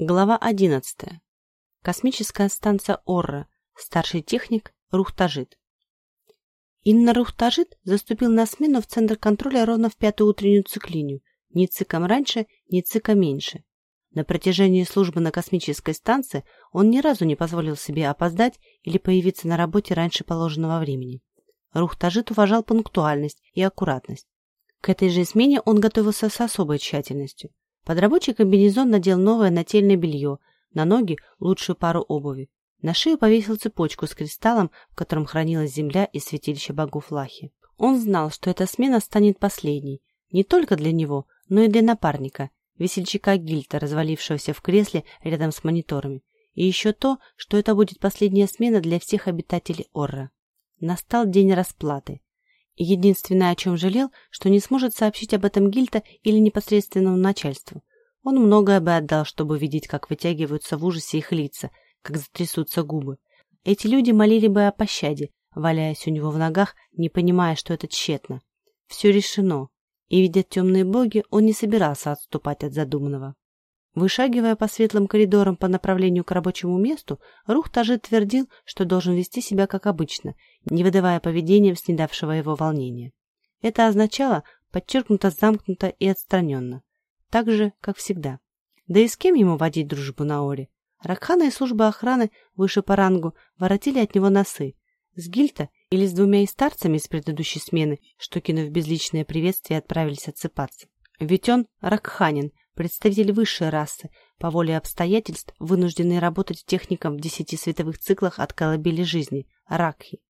Глава 11. Космическая станция Орра. Старший техник Рухтажит. Инна Рухтажит заступил на смену в Центр контроля ровно в пятую утреннюю циклинию. Ни циком раньше, ни циком меньше. На протяжении службы на космической станции он ни разу не позволил себе опоздать или появиться на работе раньше положенного времени. Рухтажит уважал пунктуальность и аккуратность. К этой же смене он готовился с особой тщательностью. Под рабочий комбинезон надел новое нательное белье, на ноги лучшую пару обуви. На шею повесил цепочку с кристаллом, в котором хранилась земля и святилище богов Лахи. Он знал, что эта смена станет последней, не только для него, но и для напарника, весельчака Гильта, развалившегося в кресле рядом с мониторами. И еще то, что это будет последняя смена для всех обитателей Орра. Настал день расплаты. Единственное, о чем жалел, что не сможет сообщить об этом Гильта или непосредственному начальству. Он многое бы отдал, чтобы видеть, как вытягиваются в ужасе их лица, как затрясутся губы. Эти люди молили бы о пощаде, валяясь у него в ногах, не понимая, что это тщетно. Все решено, и, видя темные боги, он не собирался отступать от задуманного. Вышагивая по светлым коридорам по направлению к рабочему месту, Рух Тажит твердил, что должен вести себя как обычно, не выдавая поведением снедавшего его волнения. Это означало подчеркнуто замкнуто и отстраненно. Так же, как всегда. Да и с кем ему водить дружбу на Оре? Ракхана и служба охраны выше по рангу воротили от него носы. С Гильта или с двумя старцами из предыдущей смены, что, кинув безличное приветствие, отправились отсыпаться. Ведь он ракханин, представитель высшей расы, по воле обстоятельств, вынужденный работать техником в десяти световых циклах от колыбели жизни, Ракхи.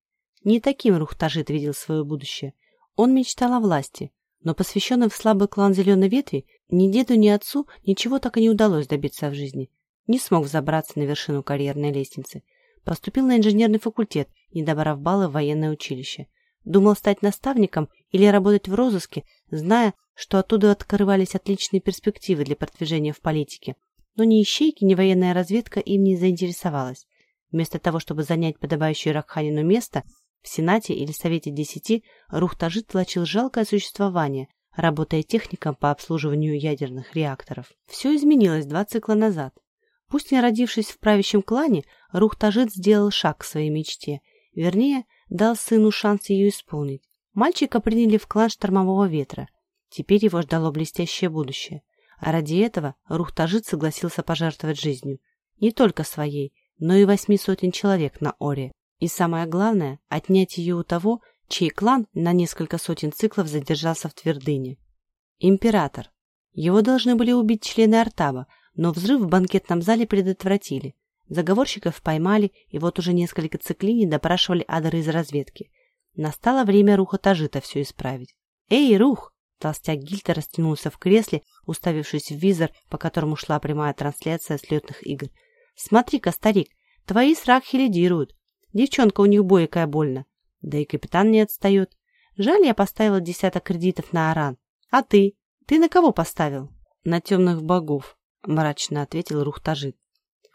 Не таким Рухтажит видел свое будущее. Он мечтал о власти, но посвященный в слабый клан Зеленой Ветви, ни деду, ни отцу ничего так и не удалось добиться в жизни. Не смог взобраться на вершину карьерной лестницы. Поступил на инженерный факультет, не добрав баллы в военное училище. Думал стать наставником или работать в розыске, зная, что оттуда открывались отличные перспективы для продвижения в политике. Но ни ищейки, ни военная разведка им не заинтересовалась. Вместо того, чтобы занять подобающее Ракханину место в Сенате или Совете Десяти, Рухтажит влачил жалкое существование, работая техником по обслуживанию ядерных реакторов. Все изменилось два цикла назад. Пусть не родившись в правящем клане, Рухтажит сделал шаг к своей мечте, вернее, дал сыну шанс ее исполнить. Мальчика приняли в клан штормового ветра – Теперь его ждало блестящее будущее. А ради этого Рухтажит согласился пожертвовать жизнью. Не только своей, но и восьми сотен человек на Оре. И самое главное, отнять ее у того, чей клан на несколько сотен циклов задержался в твердыне. Император. Его должны были убить члены Артаба, но взрыв в банкетном зале предотвратили. Заговорщиков поймали, и вот уже несколько циклиний допрашивали адеры из разведки. Настало время Руха Тажита все исправить. «Эй, Рух!» Толстяк Гильта растянулся в кресле, уставившись в визор, по которому шла прямая трансляция слетных игр. «Смотри-ка, старик, твои сракхи лидируют. Девчонка у них бойкая больно. Да и капитан не отстает. Жаль, я поставил десяток кредитов на Аран. А ты? Ты на кого поставил?» «На темных богов», — мрачно ответил Рухтажит.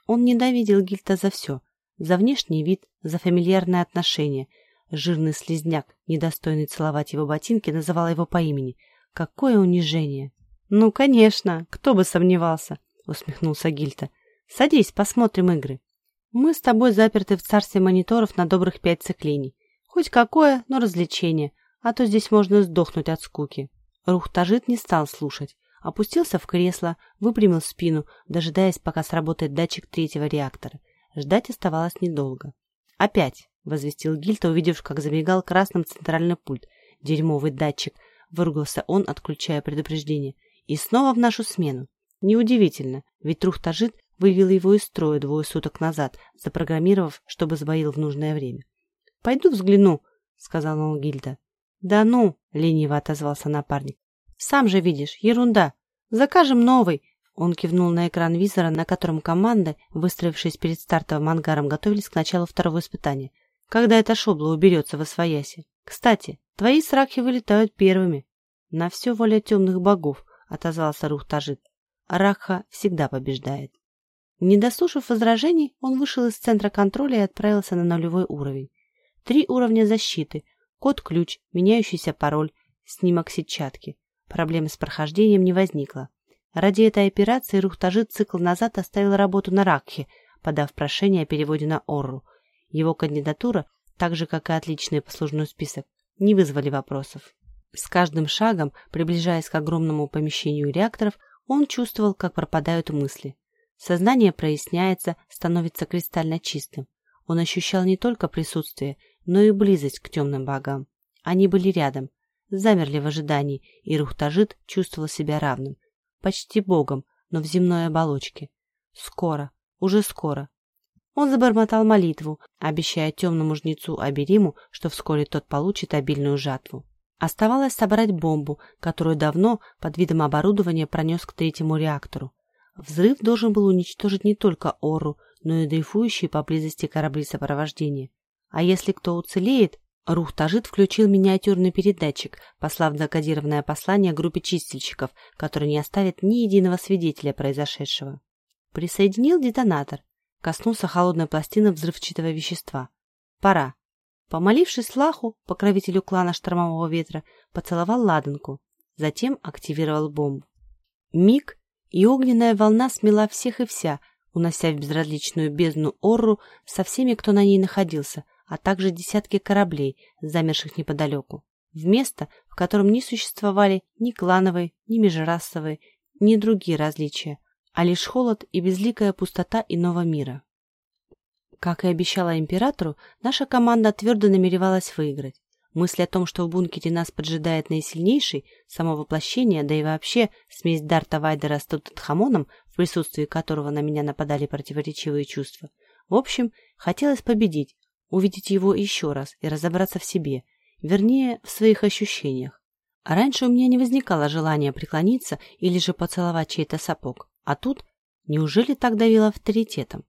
Он ненавидел Гильта за все. За внешний вид, за фамильярное отношение. Жирный слезняк, недостойный целовать его ботинки, называл его по имени — Какое унижение! Ну, конечно, кто бы сомневался, усмехнулся Гильта. Садись, посмотрим игры. Мы с тобой заперты в царстве мониторов на добрых пять циклений. Хоть какое, но развлечение, а то здесь можно сдохнуть от скуки. Рухтажит не стал слушать. Опустился в кресло, выпрямил спину, дожидаясь, пока сработает датчик третьего реактора. Ждать оставалось недолго. «Опять!» — возвестил Гильта, увидев, как замигал красным центральный пульт. Дерьмовый датчик — выругался он, отключая предупреждение. И снова в нашу смену. Неудивительно, ведь Трухтажит вывел его из строя двое суток назад, запрограммировав, чтобы сбоил в нужное время. «Пойду взгляну», — сказал он Гильда. «Да ну», — лениво отозвался напарник. «Сам же видишь, ерунда. Закажем новый». Он кивнул на экран визора, на котором команда, выстроившись перед стартовым ангаром, готовились к началу второго испытания. Когда эта шобла уберется во свояси. Кстати, Твои срахи вылетают первыми. На все воля темных богов, отозвался Рухтажит. Ракха всегда побеждает. Не дослушав возражений, он вышел из центра контроля и отправился на нулевой уровень. Три уровня защиты, код-ключ, меняющийся пароль, снимок сетчатки. Проблемы с прохождением не возникло. Ради этой операции Рухтажит цикл назад оставил работу на Ракхе, подав прошение о переводе на Орру. Его кандидатура, так же как и отличный послужной список, не вызвали вопросов. С каждым шагом, приближаясь к огромному помещению реакторов, он чувствовал, как пропадают мысли. Сознание проясняется, становится кристально чистым. Он ощущал не только присутствие, но и близость к темным богам. Они были рядом, замерли в ожидании, и Рухтажит чувствовал себя равным. Почти богом, но в земной оболочке. Скоро, уже скоро. Он забормотал молитву, обещая темному жнецу Абериму, что вскоре тот получит обильную жатву. Оставалось собрать бомбу, которую давно под видом оборудования пронес к третьему реактору. Взрыв должен был уничтожить не только Ору, но и дрейфующие поблизости корабли сопровождения. А если кто уцелеет, Рух-Тажит включил миниатюрный передатчик, послав закодированное послание группе чистильщиков, которые не оставят ни единого свидетеля произошедшего. Присоединил детонатор. Коснулся холодной пластины взрывчатого вещества. Пора. Помолившись Лаху, покровителю клана Штормового Ветра, поцеловал ладанку. Затем активировал бомбу. Миг, и огненная волна смела всех и вся, унося в безразличную бездну Орру со всеми, кто на ней находился, а также десятки кораблей, замерших неподалеку. В место, в котором не существовали ни клановые, ни межрасовые, ни другие различия, а лишь холод и безликая пустота иного мира. Как и обещала императору, наша команда твердо намеревалась выиграть. Мысль о том, что в бункере нас поджидает наисильнейший, само воплощение, да и вообще смесь Дарта Вайдера с Тутанхамоном, в присутствии которого на меня нападали противоречивые чувства. В общем, хотелось победить, увидеть его еще раз и разобраться в себе, вернее, в своих ощущениях. А раньше у меня не возникало желания преклониться или же поцеловать чей-то сапог. А тут, неужели так давило авторитетом?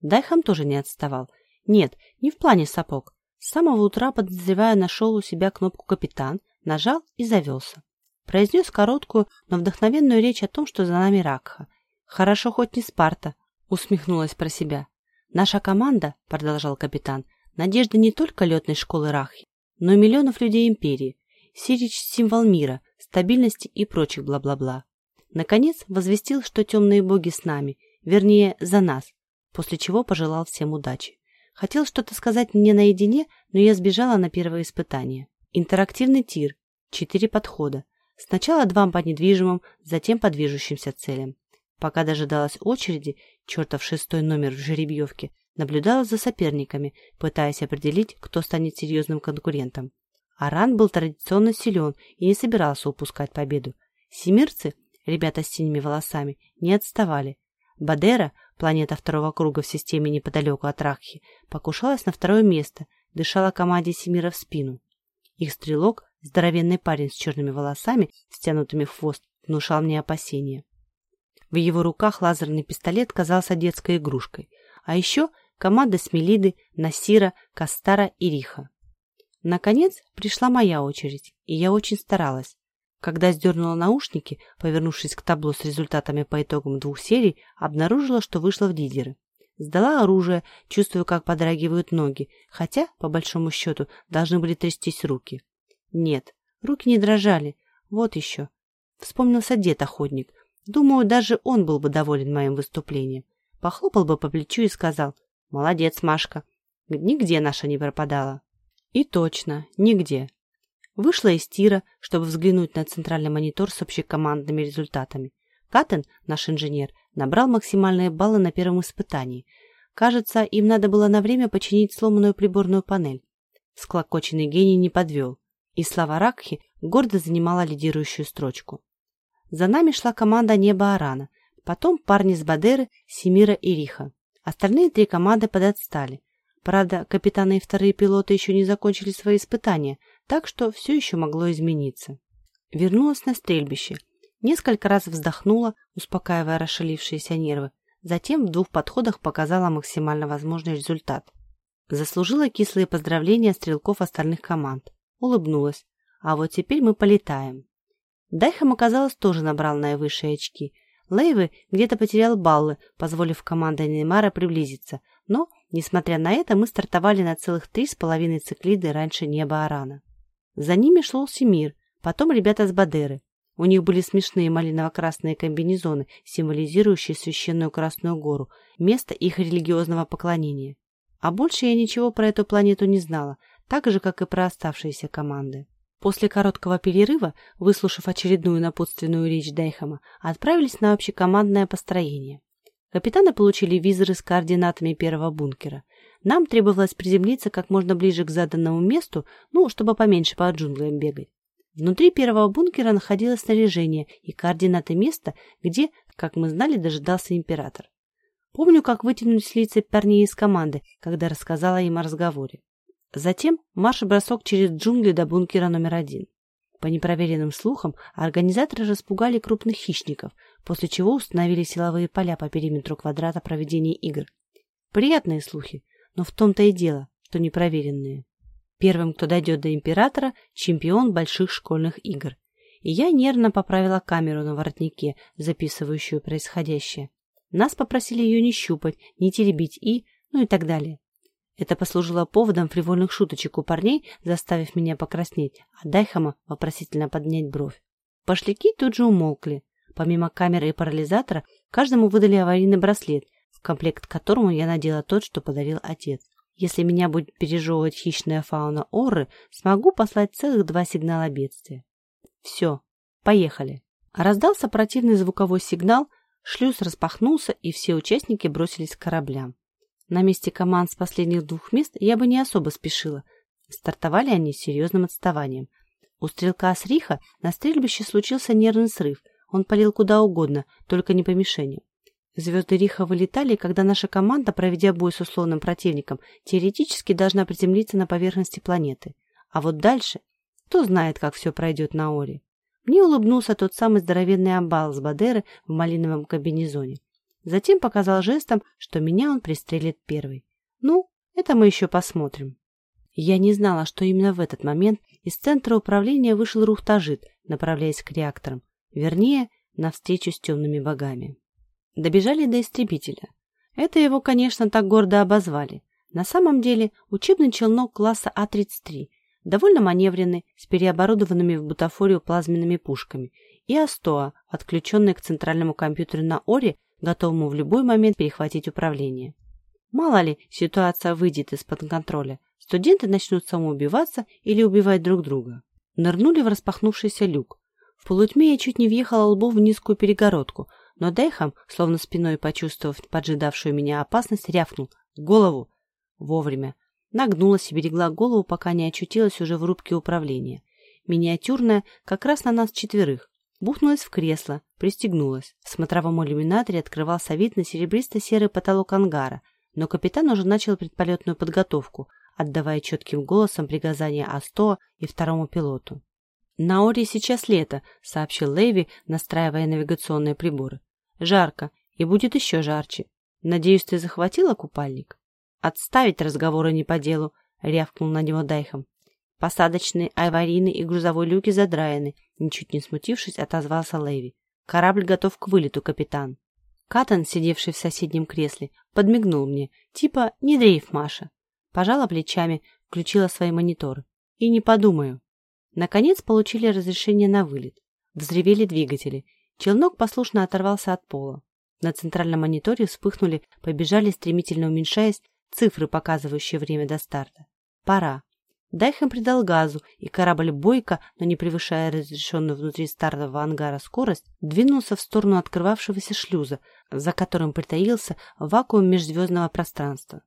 Дайхам тоже не отставал. Нет, не в плане сапог. С самого утра, подозревая, нашел у себя кнопку «Капитан», нажал и завелся. Произнес короткую, но вдохновенную речь о том, что за нами Ракха. «Хорошо, хоть не Спарта», — усмехнулась про себя. «Наша команда», — продолжал капитан, — «надежда не только летной школы Рахи, но и миллионов людей Империи. Сирич — символ мира, стабильности и прочих бла-бла-бла». Наконец возвестил, что темные боги с нами, вернее, за нас, после чего пожелал всем удачи. Хотел что-то сказать мне наедине, но я сбежала на первое испытание. Интерактивный тир. Четыре подхода. Сначала два по недвижимым, затем по движущимся целям. Пока дожидалась очереди, чертов шестой номер в жеребьевке, наблюдала за соперниками, пытаясь определить, кто станет серьезным конкурентом. Аран был традиционно силен и не собирался упускать победу. Семирцы, ребята с синими волосами, не отставали. Бадера, планета второго круга в системе неподалеку от Рахи, покушалась на второе место, дышала команде Семира в спину. Их стрелок, здоровенный парень с черными волосами, стянутыми в хвост, внушал мне опасения. В его руках лазерный пистолет казался детской игрушкой. А еще команда Смелиды, Насира, Кастара и Риха. Наконец пришла моя очередь, и я очень старалась. Когда сдернула наушники, повернувшись к табло с результатами по итогам двух серий, обнаружила, что вышла в лидеры. Сдала оружие, чувствуя, как подрагивают ноги, хотя, по большому счету, должны были трястись руки. Нет, руки не дрожали. Вот еще. Вспомнился дед-охотник. Думаю, даже он был бы доволен моим выступлением. Похлопал бы по плечу и сказал, «Молодец, Машка, нигде наша не пропадала». И точно, нигде. Вышла из тира, чтобы взглянуть на центральный монитор с общекомандными результатами. Каттен, наш инженер, набрал максимальные баллы на первом испытании. Кажется, им надо было на время починить сломанную приборную панель. Склокоченный гений не подвел, и Слава Ракхи гордо занимала лидирующую строчку. За нами шла команда Неба Арана, потом парни с Бадеры, Семира и Риха. Остальные три команды подотстали. Правда, капитаны и вторые пилоты еще не закончили свои испытания – так что все еще могло измениться. Вернулась на стрельбище, несколько раз вздохнула, успокаивая расшалившиеся нервы, затем в двух подходах показала максимально возможный результат. Заслужила кислые поздравления стрелков остальных команд. Улыбнулась. А вот теперь мы полетаем. Дайхам, оказалось, тоже набрал наивысшие очки. Лейвы где-то потерял баллы, позволив команде Неймара приблизиться, но, несмотря на это, мы стартовали на целых три с половиной циклиды раньше неба Арана. За ними шел Семир, потом ребята с Бадеры. У них были смешные малиново-красные комбинезоны, символизирующие священную Красную гору, место их религиозного поклонения. А больше я ничего про эту планету не знала, так же, как и про оставшиеся команды. После короткого перерыва, выслушав очередную напутственную речь Дейхама, отправились на общекомандное построение. Капитаны получили визоры с координатами первого бункера. Нам требовалось приземлиться как можно ближе к заданному месту, ну, чтобы поменьше по джунглям бегать. Внутри первого бункера находилось снаряжение и координаты места, где, как мы знали, дожидался император. Помню, как вытянулись лица парней из команды, когда рассказала им о разговоре. Затем марш-бросок через джунгли до бункера номер один. По непроверенным слухам, организаторы распугали крупных хищников, после чего установили силовые поля по периметру квадрата проведения игр. Приятные слухи, но в том-то и дело, что непроверенные. Первым, кто дойдет до императора, чемпион больших школьных игр. И я нервно поправила камеру на воротнике, записывающую происходящее. Нас попросили ее не щупать, не теребить и... ну и так далее. Это послужило поводом фривольных шуточек у парней, заставив меня покраснеть, а Дайхама вопросительно поднять бровь. Пошляки тут же умолкли. Помимо камеры и парализатора, каждому выдали аварийный браслет, в комплект к которому я надела тот, что подарил отец. Если меня будет пережевывать хищная фауна Оры, смогу послать целых два сигнала бедствия. Все, поехали. Раздался противный звуковой сигнал, шлюз распахнулся, и все участники бросились к кораблям. На месте команд с последних двух мест я бы не особо спешила. Стартовали они с серьезным отставанием. У стрелка Асриха на стрельбище случился нервный срыв. Он полил куда угодно, только не по мишени. Звезды Риха вылетали, когда наша команда, проведя бой с условным противником, теоретически должна приземлиться на поверхности планеты. А вот дальше, кто знает, как все пройдет на Оре. Мне улыбнулся тот самый здоровенный амбал с Бадеры в малиновом комбинезоне. Затем показал жестом, что меня он пристрелит первый. Ну, это мы еще посмотрим. Я не знала, что именно в этот момент из центра управления вышел Рухтажит, направляясь к реакторам, вернее, на встречу с темными богами. Добежали до истребителя. Это его, конечно, так гордо обозвали. На самом деле учебный челнок класса А-33, довольно маневренный, с переоборудованными в бутафорию плазменными пушками, и Астоа, отключенный к центральному компьютеру на Оре, готовому в любой момент перехватить управление. Мало ли, ситуация выйдет из-под контроля. Студенты начнут самоубиваться или убивать друг друга. Нырнули в распахнувшийся люк. В полутьме я чуть не въехала лбом в низкую перегородку – но Дейхам, словно спиной почувствовав поджидавшую меня опасность, рявкнул «Голову!» Вовремя. Нагнулась и берегла голову, пока не очутилась уже в рубке управления. Миниатюрная, как раз на нас четверых. Бухнулась в кресло, пристегнулась. В смотровом иллюминаторе открывался вид на серебристо-серый потолок ангара, но капитан уже начал предполетную подготовку, отдавая четким голосом приказания Асто и второму пилоту. «На Оре сейчас лето», — сообщил Леви, настраивая навигационные приборы. «Жарко, и будет еще жарче. Надеюсь, ты захватила купальник?» «Отставить разговоры не по делу», — рявкнул на него Дайхом. «Посадочные, аварийные и грузовой люки задраены», — ничуть не смутившись, отозвался Леви. «Корабль готов к вылету, капитан». Катан, сидевший в соседнем кресле, подмигнул мне, типа «не дрейф, Маша». Пожала плечами, включила свои мониторы. «И не подумаю». Наконец получили разрешение на вылет. Взревели двигатели. Челнок послушно оторвался от пола. На центральном мониторе вспыхнули, побежали, стремительно уменьшаясь, цифры, показывающие время до старта. Пора. Дайхем придал газу, и корабль бойко, но не превышая разрешенную внутри стартового ангара скорость, двинулся в сторону открывавшегося шлюза, за которым притаился вакуум межзвездного пространства.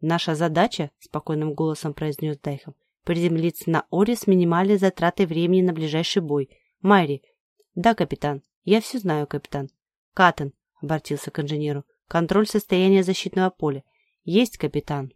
«Наша задача», — спокойным голосом произнес Дайхем, Приземлиться на Оре с минимальной затратой времени на ближайший бой. Майри. Да, капитан. Я все знаю, капитан. Каттен, обратился к инженеру. Контроль состояния защитного поля. Есть, капитан.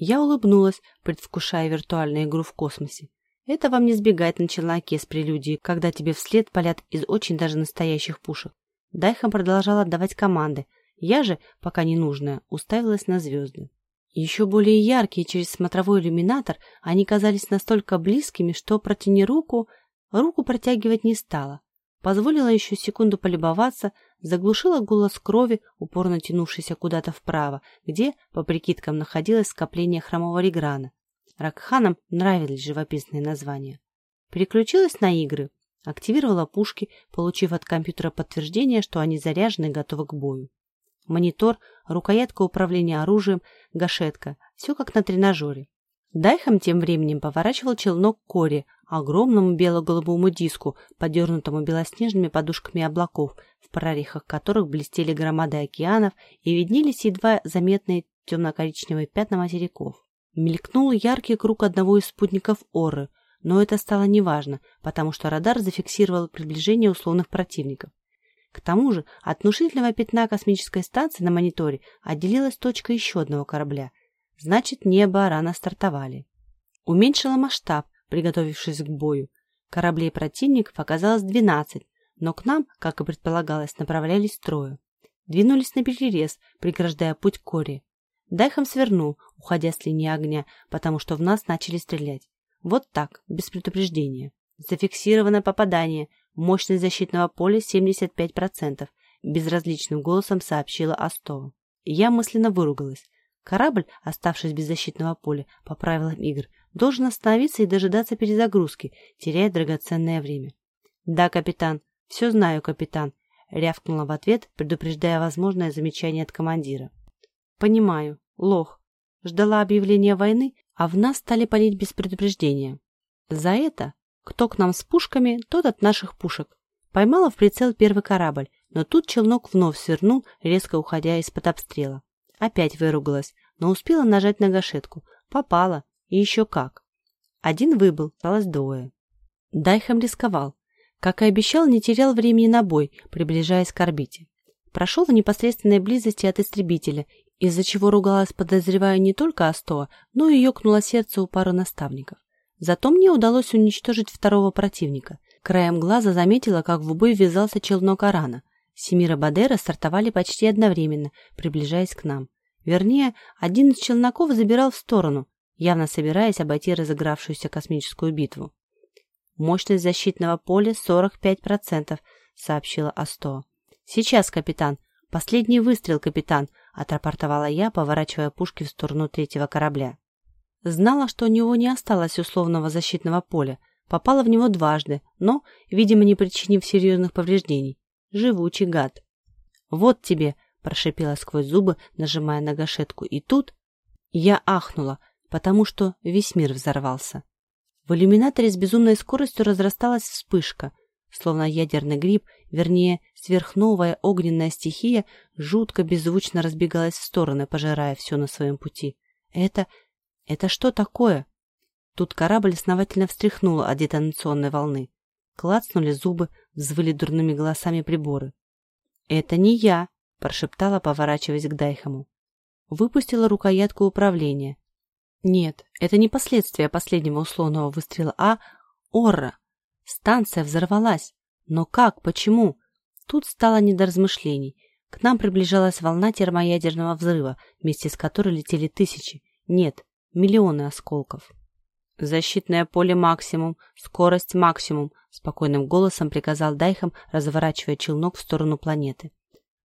Я улыбнулась, предвкушая виртуальную игру в космосе. Это вам не сбегать на челноке с прелюдией, когда тебе вслед палят из очень даже настоящих пушек. Дайхам продолжал отдавать команды. Я же, пока не нужная, уставилась на звезды. Еще более яркие через смотровой иллюминатор, они казались настолько близкими, что протяни руку, руку протягивать не стала. Позволила еще секунду полюбоваться, заглушила голос крови, упорно тянувшийся куда-то вправо, где, по прикидкам, находилось скопление хромого реграна. Ракханам нравились живописные названия. Переключилась на игры. Активировала пушки, получив от компьютера подтверждение, что они заряжены и готовы к бою. Монитор, рукоятка управления оружием, гашетка. Все как на тренажере. Дайхам тем временем поворачивал челнок коре, огромному бело-голубому диску, подернутому белоснежными подушками облаков, в прорехах которых блестели громады океанов и виднелись едва заметные темно-коричневые пятна материков. Мелькнул яркий круг одного из спутников Оры, но это стало неважно, потому что радар зафиксировал приближение условных противников. К тому же от внушительного пятна космической станции на мониторе отделилась точка еще одного корабля. Значит, небо рано стартовали. Уменьшила масштаб, приготовившись к бою. Кораблей противников оказалось 12, но к нам, как и предполагалось, направлялись трое. Двинулись на перерез, преграждая путь к Коре. Дайхом свернул, уходя с линии огня, потому что в нас начали стрелять. Вот так, без предупреждения. Зафиксировано попадание. Мощность защитного поля 75%. Безразличным голосом сообщила Астова. Я мысленно выругалась. Корабль, оставшись без защитного поля по правилам игр, должен остановиться и дожидаться перезагрузки, теряя драгоценное время. «Да, капитан. Все знаю, капитан», — рявкнула в ответ, предупреждая возможное замечание от командира. «Понимаю. Лох. Ждала объявления войны, а в нас стали палить без предупреждения. За это кто к нам с пушками, тот от наших пушек. Поймала в прицел первый корабль, но тут челнок вновь свернул, резко уходя из-под обстрела. Опять выругалась, но успела нажать на гашетку. Попала. И еще как. Один выбыл, осталось двое. Дайхам рисковал. Как и обещал, не терял времени на бой, приближаясь к орбите. Прошел в непосредственной близости от истребителя из-за чего ругалась, подозревая не только Астоа, но и ёкнуло сердце у пары наставников. Зато мне удалось уничтожить второго противника. Краем глаза заметила, как в бой ввязался челнок Арана. Семира Бадера стартовали почти одновременно, приближаясь к нам. Вернее, один из челноков забирал в сторону, явно собираясь обойти разыгравшуюся космическую битву. «Мощность защитного поля 45%, — сообщила Асто. «Сейчас, капитан. Последний выстрел, капитан отрапортовала я, поворачивая пушки в сторону третьего корабля. Знала, что у него не осталось условного защитного поля, попала в него дважды, но, видимо, не причинив серьезных повреждений. Живучий гад. «Вот тебе!» – прошипела сквозь зубы, нажимая на гашетку. И тут я ахнула, потому что весь мир взорвался. В иллюминаторе с безумной скоростью разрасталась вспышка, словно ядерный гриб, вернее, сверхновая огненная стихия, жутко беззвучно разбегалась в стороны, пожирая все на своем пути. Это... это что такое? Тут корабль основательно встряхнуло от детонационной волны. Клацнули зубы, взвыли дурными голосами приборы. «Это не я!» – прошептала, поворачиваясь к Дайхаму. Выпустила рукоятку управления. Нет, это не последствия последнего условного выстрела, а Орра. Станция взорвалась. Но как? Почему? Тут стало не до размышлений. К нам приближалась волна термоядерного взрыва, вместе с которой летели тысячи, нет, миллионы осколков. «Защитное поле максимум, скорость максимум», — спокойным голосом приказал Дайхам, разворачивая челнок в сторону планеты.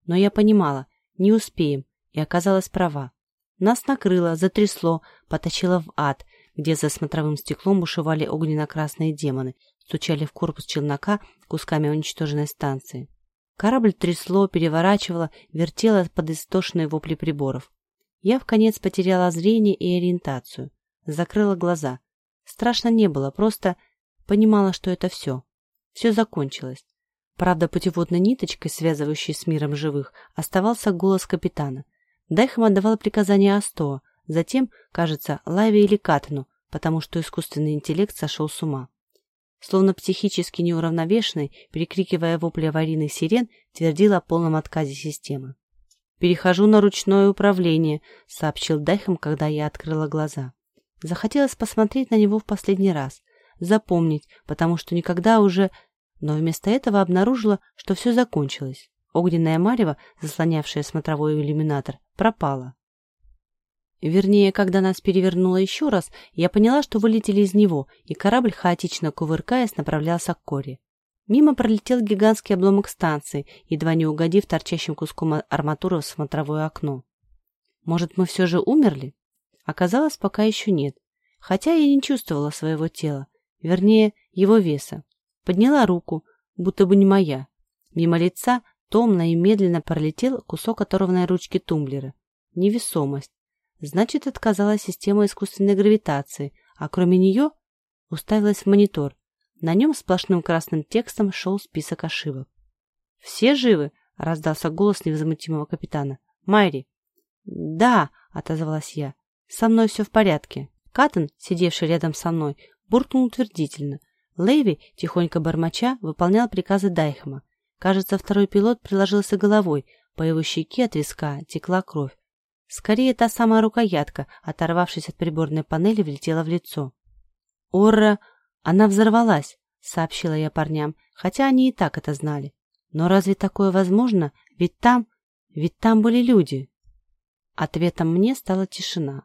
Но я понимала, не успеем, и оказалась права. Нас накрыло, затрясло, потащило в ад, где за смотровым стеклом бушевали огненно-красные демоны, стучали в корпус челнока кусками уничтоженной станции. Корабль трясло, переворачивало, вертело под истошные вопли приборов. Я в конец потеряла зрение и ориентацию. Закрыла глаза. Страшно не было, просто понимала, что это все. Все закончилось. Правда, путеводной ниточкой, связывающей с миром живых, оставался голос капитана. Дайхам отдавал приказания Астоа, затем, кажется, Лаве или Катану, потому что искусственный интеллект сошел с ума. Словно психически неуравновешенный, перекрикивая вопли аварийных сирен, твердил о полном отказе системы. «Перехожу на ручное управление», — сообщил Дайхам, когда я открыла глаза. Захотелось посмотреть на него в последний раз, запомнить, потому что никогда уже... Но вместо этого обнаружила, что все закончилось. Огненная марево, заслонявшая смотровой иллюминатор, пропала. Вернее, когда нас перевернуло еще раз, я поняла, что вылетели из него, и корабль, хаотично кувыркаясь, направлялся к коре. Мимо пролетел гигантский обломок станции, едва не угодив торчащим куском арматуры в смотровое окно. Может, мы все же умерли? Оказалось, пока еще нет. Хотя я не чувствовала своего тела, вернее, его веса. Подняла руку, будто бы не моя. Мимо лица томно и медленно пролетел кусок оторванной ручки тумблера. Невесомость. Значит, отказалась система искусственной гравитации, а кроме нее уставилась в монитор. На нем сплошным красным текстом шел список ошибок. «Все живы?» — раздался голос невозмутимого капитана. «Майри!» «Да!» — отозвалась я. «Со мной все в порядке». Каттон, сидевший рядом со мной, буркнул утвердительно. Лейви, тихонько бормоча, выполнял приказы Дайхема. Кажется, второй пилот приложился головой, по его щеке от виска текла кровь. Скорее, та самая рукоятка, оторвавшись от приборной панели, влетела в лицо. «Орра! Она взорвалась!» — сообщила я парням, хотя они и так это знали. «Но разве такое возможно? Ведь там... Ведь там были люди!» Ответом мне стала тишина.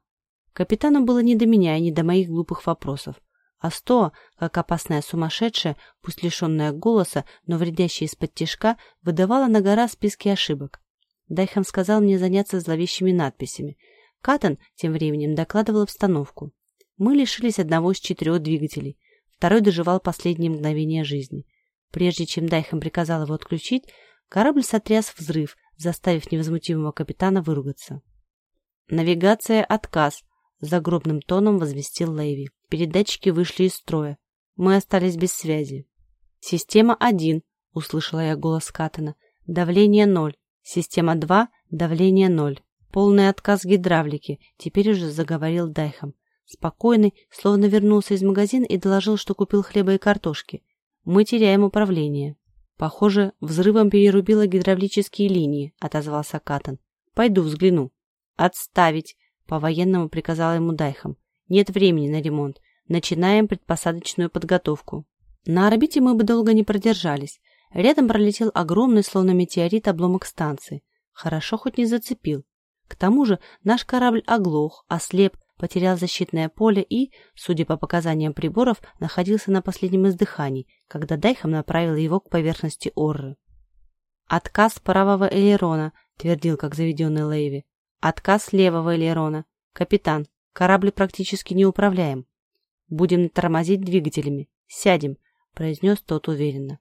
Капитану было не до меня и не до моих глупых вопросов. А сто, как опасная сумасшедшая, пусть лишенная голоса, но вредящая из-под тишка, выдавала на гора списки ошибок. Дайхам сказал мне заняться зловещими надписями. Катан тем временем докладывал обстановку. Мы лишились одного из четырех двигателей. Второй доживал последние мгновения жизни. Прежде чем Дайхам приказал его отключить, корабль сотряс взрыв, заставив невозмутимого капитана выругаться. «Навигация — отказ», — загробным тоном возвестил Лейви. Передатчики вышли из строя. Мы остались без связи. «Система 1», — услышала я голос Катана. «Давление ноль. Система 2, давление 0. Полный отказ гидравлики, теперь уже заговорил Дайхам. Спокойный, словно вернулся из магазина и доложил, что купил хлеба и картошки. Мы теряем управление. Похоже, взрывом перерубило гидравлические линии, отозвался Катан. Пойду взгляну. Отставить, по-военному приказал ему Дайхам. Нет времени на ремонт. Начинаем предпосадочную подготовку. На орбите мы бы долго не продержались. Рядом пролетел огромный, словно метеорит, обломок станции. Хорошо хоть не зацепил. К тому же наш корабль оглох, ослеп, потерял защитное поле и, судя по показаниям приборов, находился на последнем издыхании, когда Дайхам направил его к поверхности Орры. «Отказ правого элерона», — твердил, как заведенный Лейви. «Отказ левого элерона. Капитан, корабль практически не управляем. Будем тормозить двигателями. Сядем», — произнес тот уверенно.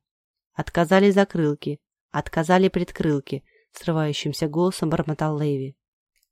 Отказали закрылки, отказали предкрылки, срывающимся голосом бормотал Лейви.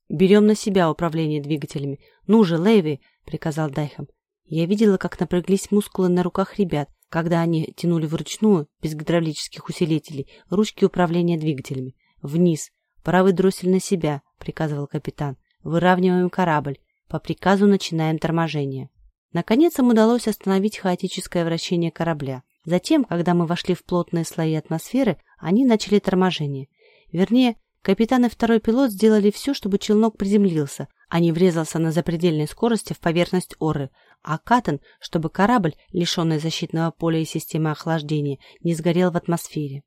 «Берем на себя управление двигателями. Ну же, Лейви!» — приказал Дайхам. Я видела, как напряглись мускулы на руках ребят, когда они тянули вручную, без гидравлических усилителей, ручки управления двигателями. «Вниз! Правый дроссель на себя!» — приказывал капитан. «Выравниваем корабль. По приказу начинаем торможение». Наконец им удалось остановить хаотическое вращение корабля. Затем, когда мы вошли в плотные слои атмосферы, они начали торможение. Вернее, капитан и второй пилот сделали все, чтобы челнок приземлился, а не врезался на запредельной скорости в поверхность Оры, а Каттон, чтобы корабль, лишенный защитного поля и системы охлаждения, не сгорел в атмосфере.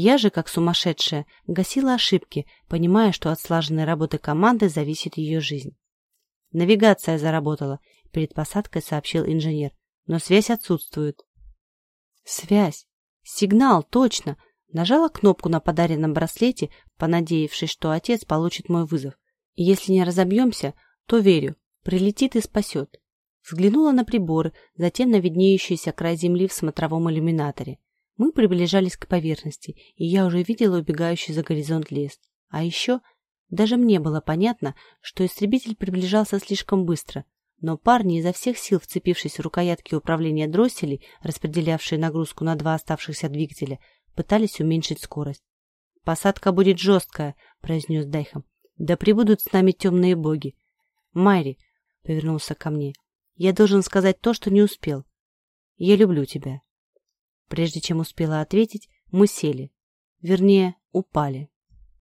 Я же, как сумасшедшая, гасила ошибки, понимая, что от слаженной работы команды зависит ее жизнь. Навигация заработала, перед посадкой сообщил инженер, но связь отсутствует. Связь. Сигнал, точно. Нажала кнопку на подаренном браслете, понадеявшись, что отец получит мой вызов. Если не разобьемся, то верю, прилетит и спасет. Взглянула на приборы, затем на виднеющийся край земли в смотровом иллюминаторе. Мы приближались к поверхности, и я уже видела убегающий за горизонт лес. А еще даже мне было понятно, что истребитель приближался слишком быстро, но парни, изо всех сил вцепившись в рукоятки управления дросселей, распределявшие нагрузку на два оставшихся двигателя, пытались уменьшить скорость. «Посадка будет жесткая», — произнес Дайхам. «Да прибудут с нами темные боги». «Майри», — повернулся ко мне, — «я должен сказать то, что не успел. Я люблю тебя». Прежде чем успела ответить, мы сели. Вернее, упали.